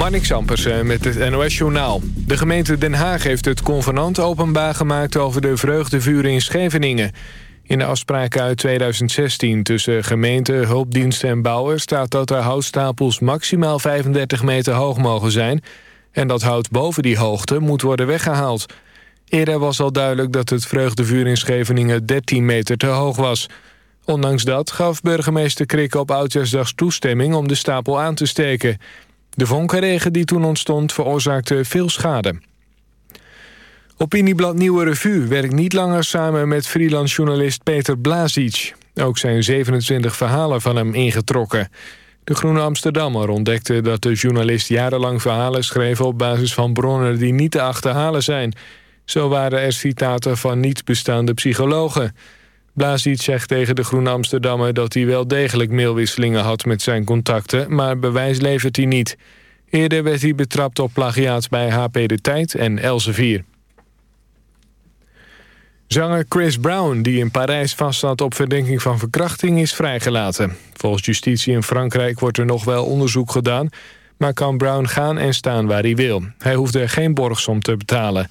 Marnik Sampersen met het NOS-journaal. De gemeente Den Haag heeft het convenant openbaar gemaakt... over de vreugdevuren in Scheveningen. In de afspraken uit 2016 tussen gemeente, hulpdiensten en bouwers... staat dat er houtstapels maximaal 35 meter hoog mogen zijn... en dat hout boven die hoogte moet worden weggehaald. Eerder was al duidelijk dat het vreugdevuur in Scheveningen 13 meter te hoog was... Ondanks dat gaf burgemeester Krik op Oudjaarsdag toestemming om de stapel aan te steken. De vonkenregen die toen ontstond veroorzaakte veel schade. Opinieblad Nieuwe Revue werkt niet langer samen met freelancejournalist Peter Blazic. Ook zijn 27 verhalen van hem ingetrokken. De Groene Amsterdammer ontdekte dat de journalist jarenlang verhalen schreef... op basis van bronnen die niet te achterhalen zijn. Zo waren er citaten van niet bestaande psychologen... Blazic zegt tegen de Groene Amsterdammer dat hij wel degelijk mailwisselingen had met zijn contacten, maar bewijs levert hij niet. Eerder werd hij betrapt op plagiaat bij HP De Tijd en Elsevier. Zanger Chris Brown, die in Parijs vastzat op verdenking van verkrachting, is vrijgelaten. Volgens justitie in Frankrijk wordt er nog wel onderzoek gedaan... maar kan Brown gaan en staan waar hij wil. Hij hoefde geen borgsom te betalen.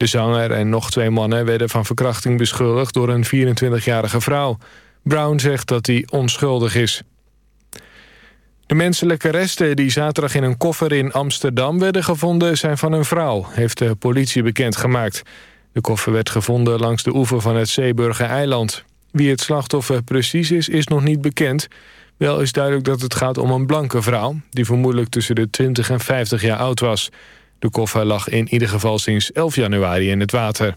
De zanger en nog twee mannen werden van verkrachting beschuldigd... door een 24-jarige vrouw. Brown zegt dat hij onschuldig is. De menselijke resten die zaterdag in een koffer in Amsterdam werden gevonden... zijn van een vrouw, heeft de politie bekendgemaakt. De koffer werd gevonden langs de oever van het Zeeburger eiland. Wie het slachtoffer precies is, is nog niet bekend. Wel is duidelijk dat het gaat om een blanke vrouw... die vermoedelijk tussen de 20 en 50 jaar oud was... De koffer lag in ieder geval sinds 11 januari in het water.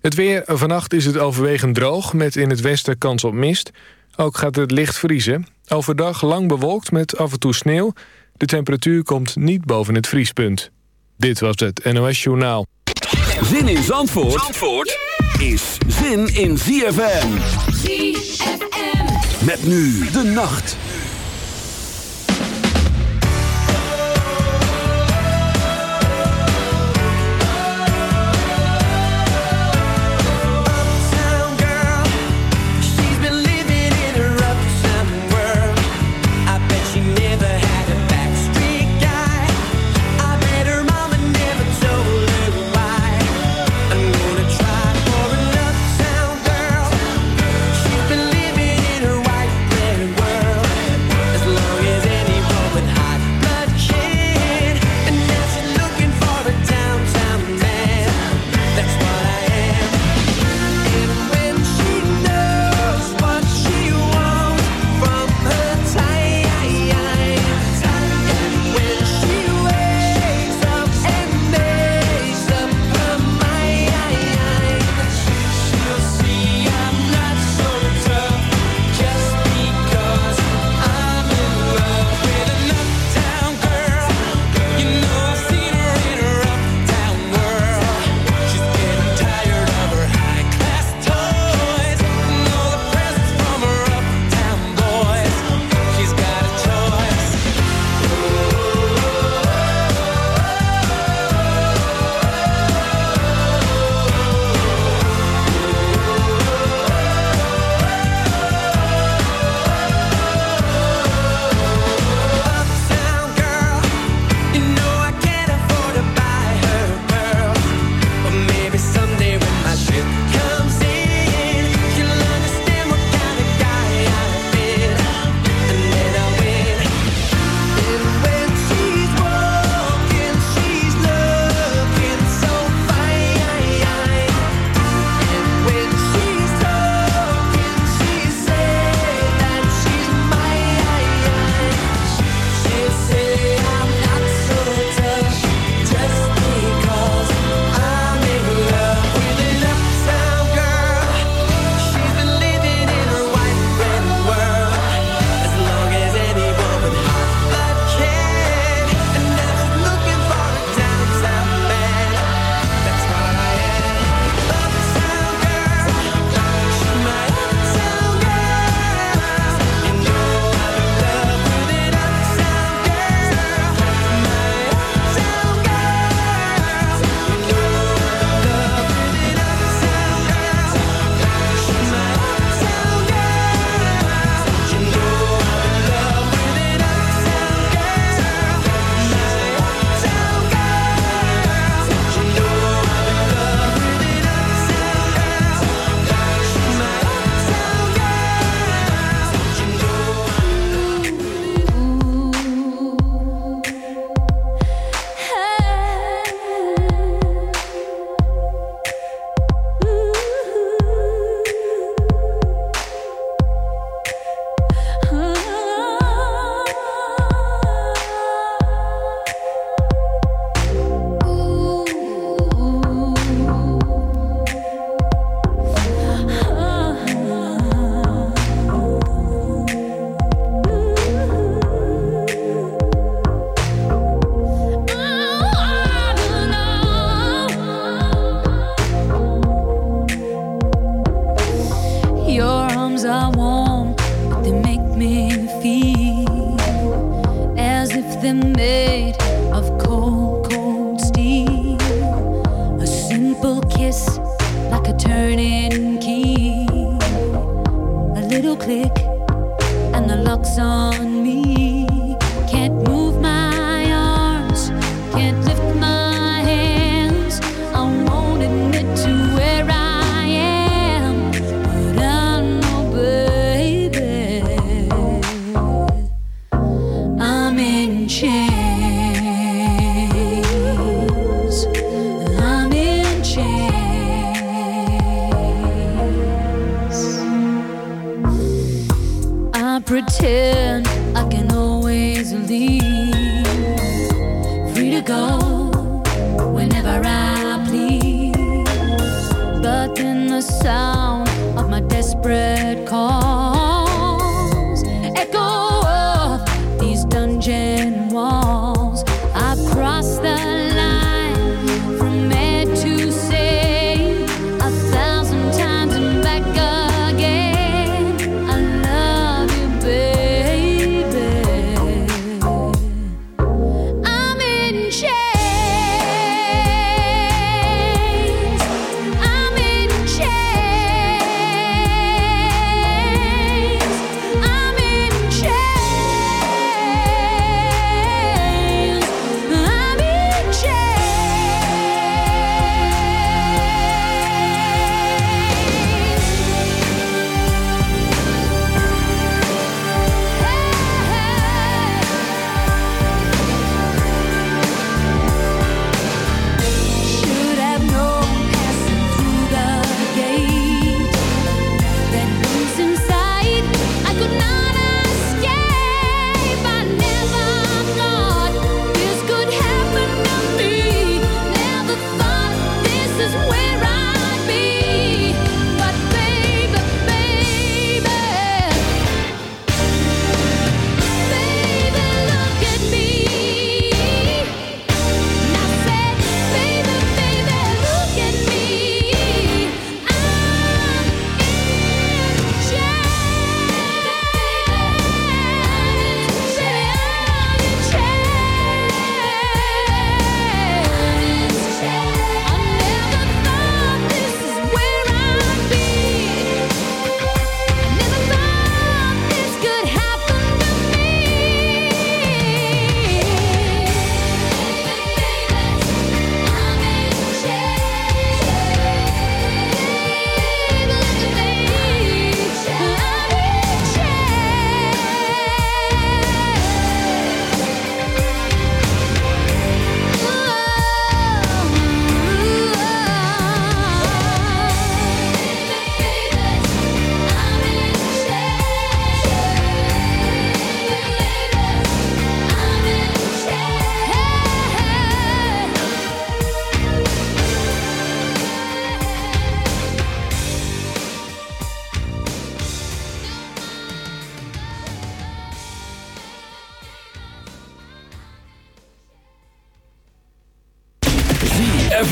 Het weer. Vannacht is het overwegend droog met in het westen kans op mist. Ook gaat het licht vriezen. Overdag lang bewolkt met af en toe sneeuw. De temperatuur komt niet boven het vriespunt. Dit was het NOS Journaal. Zin in Zandvoort, Zandvoort is zin in ZFM. ZFM. Met nu de nacht.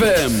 ZFM.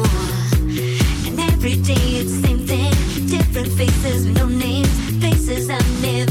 different faces with no names, faces I've never.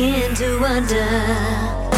Begin to wonder.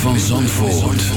van Zandvoort.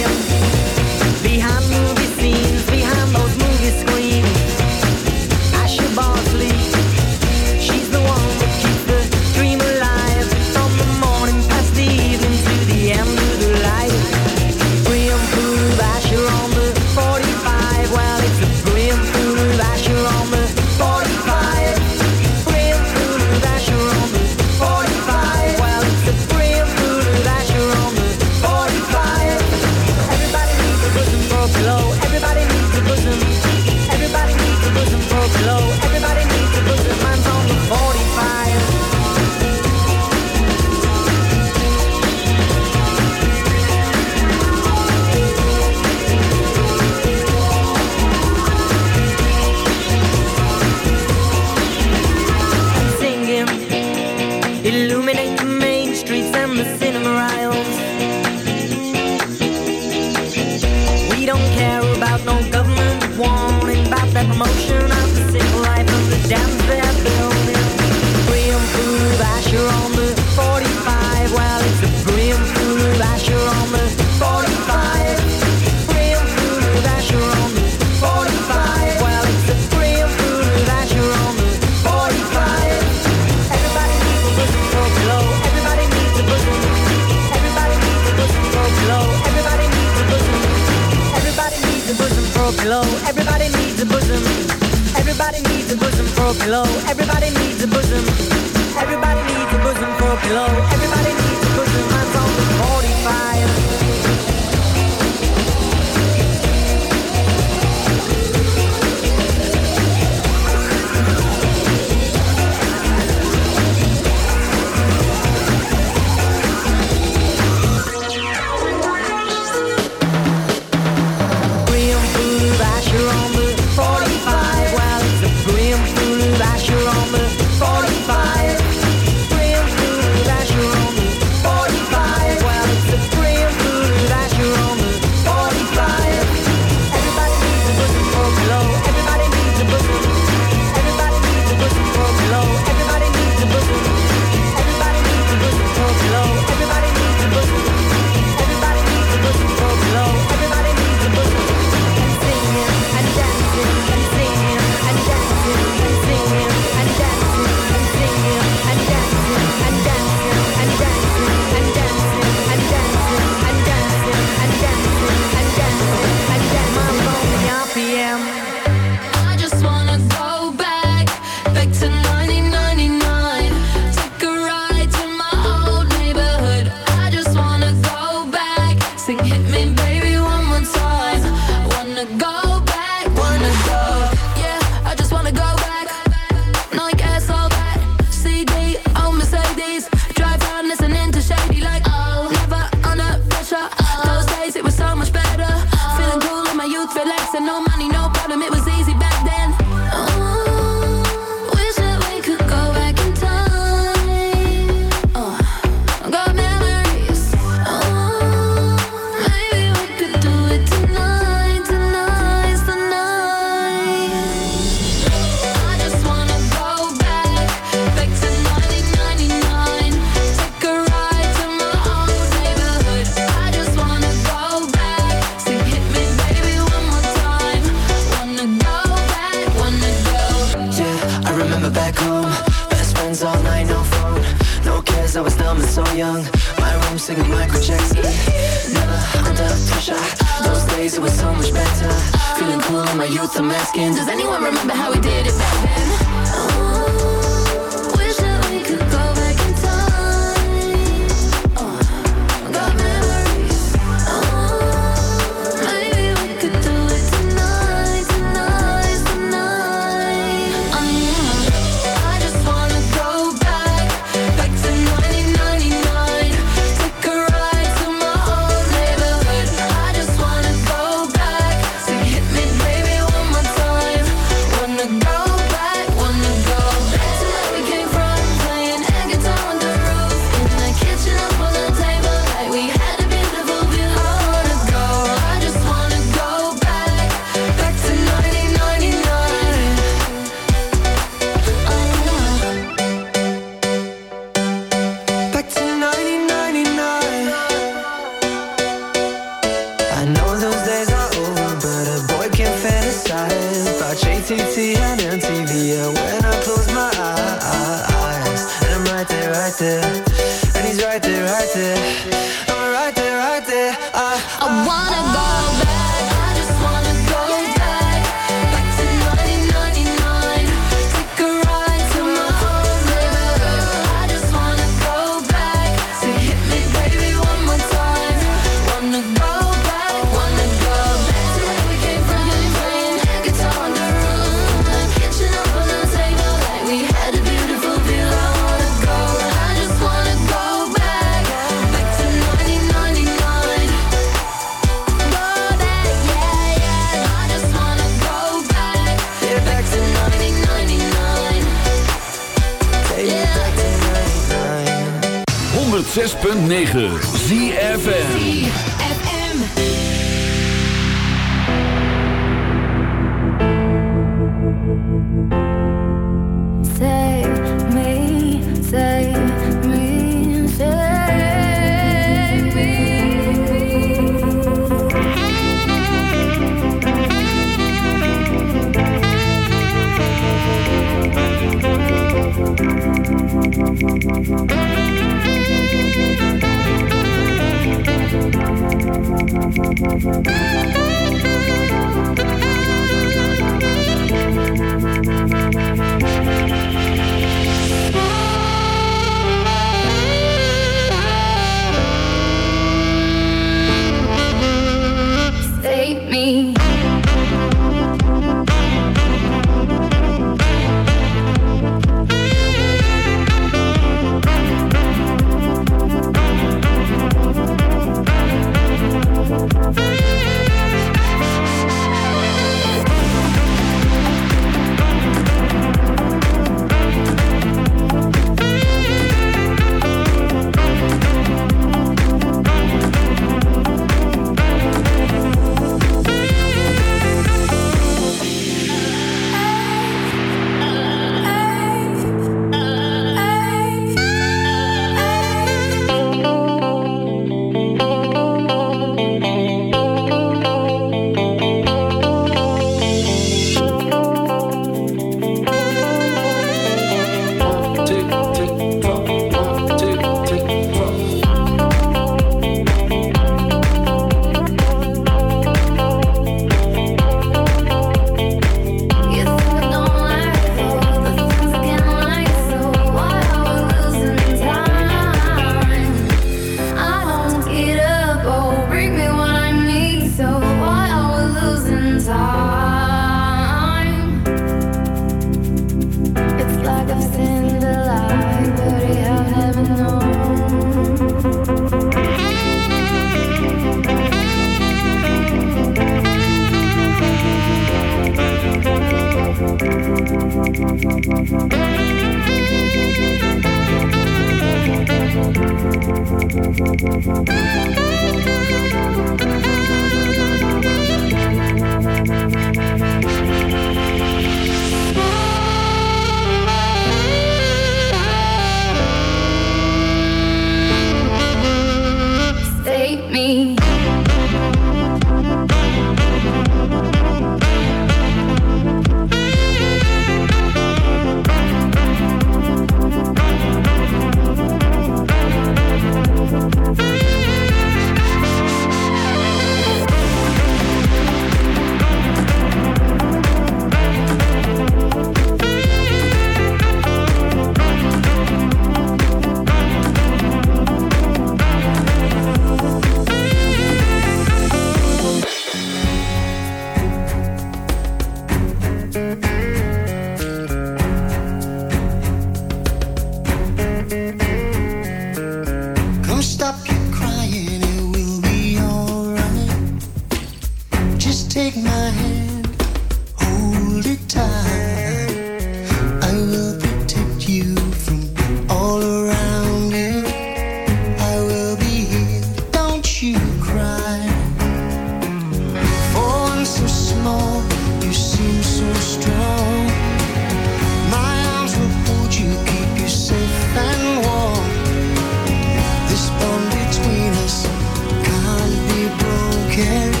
again.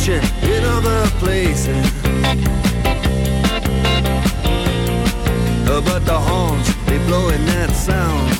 Competition in other places. Uh, But the horns, they blowing that sound.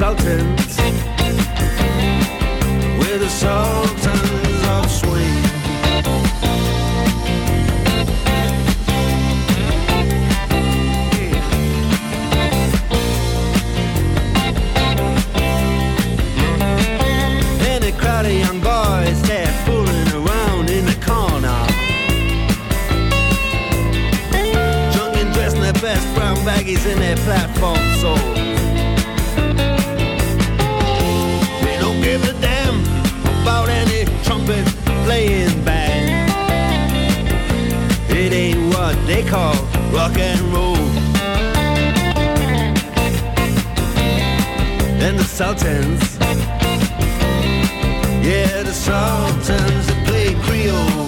With the Sultans of Swing. And a crowd of young boys, they're fooling around in the corner. Drunk and dressed in their best brown baggies in their platform call rock and roll. And the Sultans yeah, the Sultans that play Creole. Creole.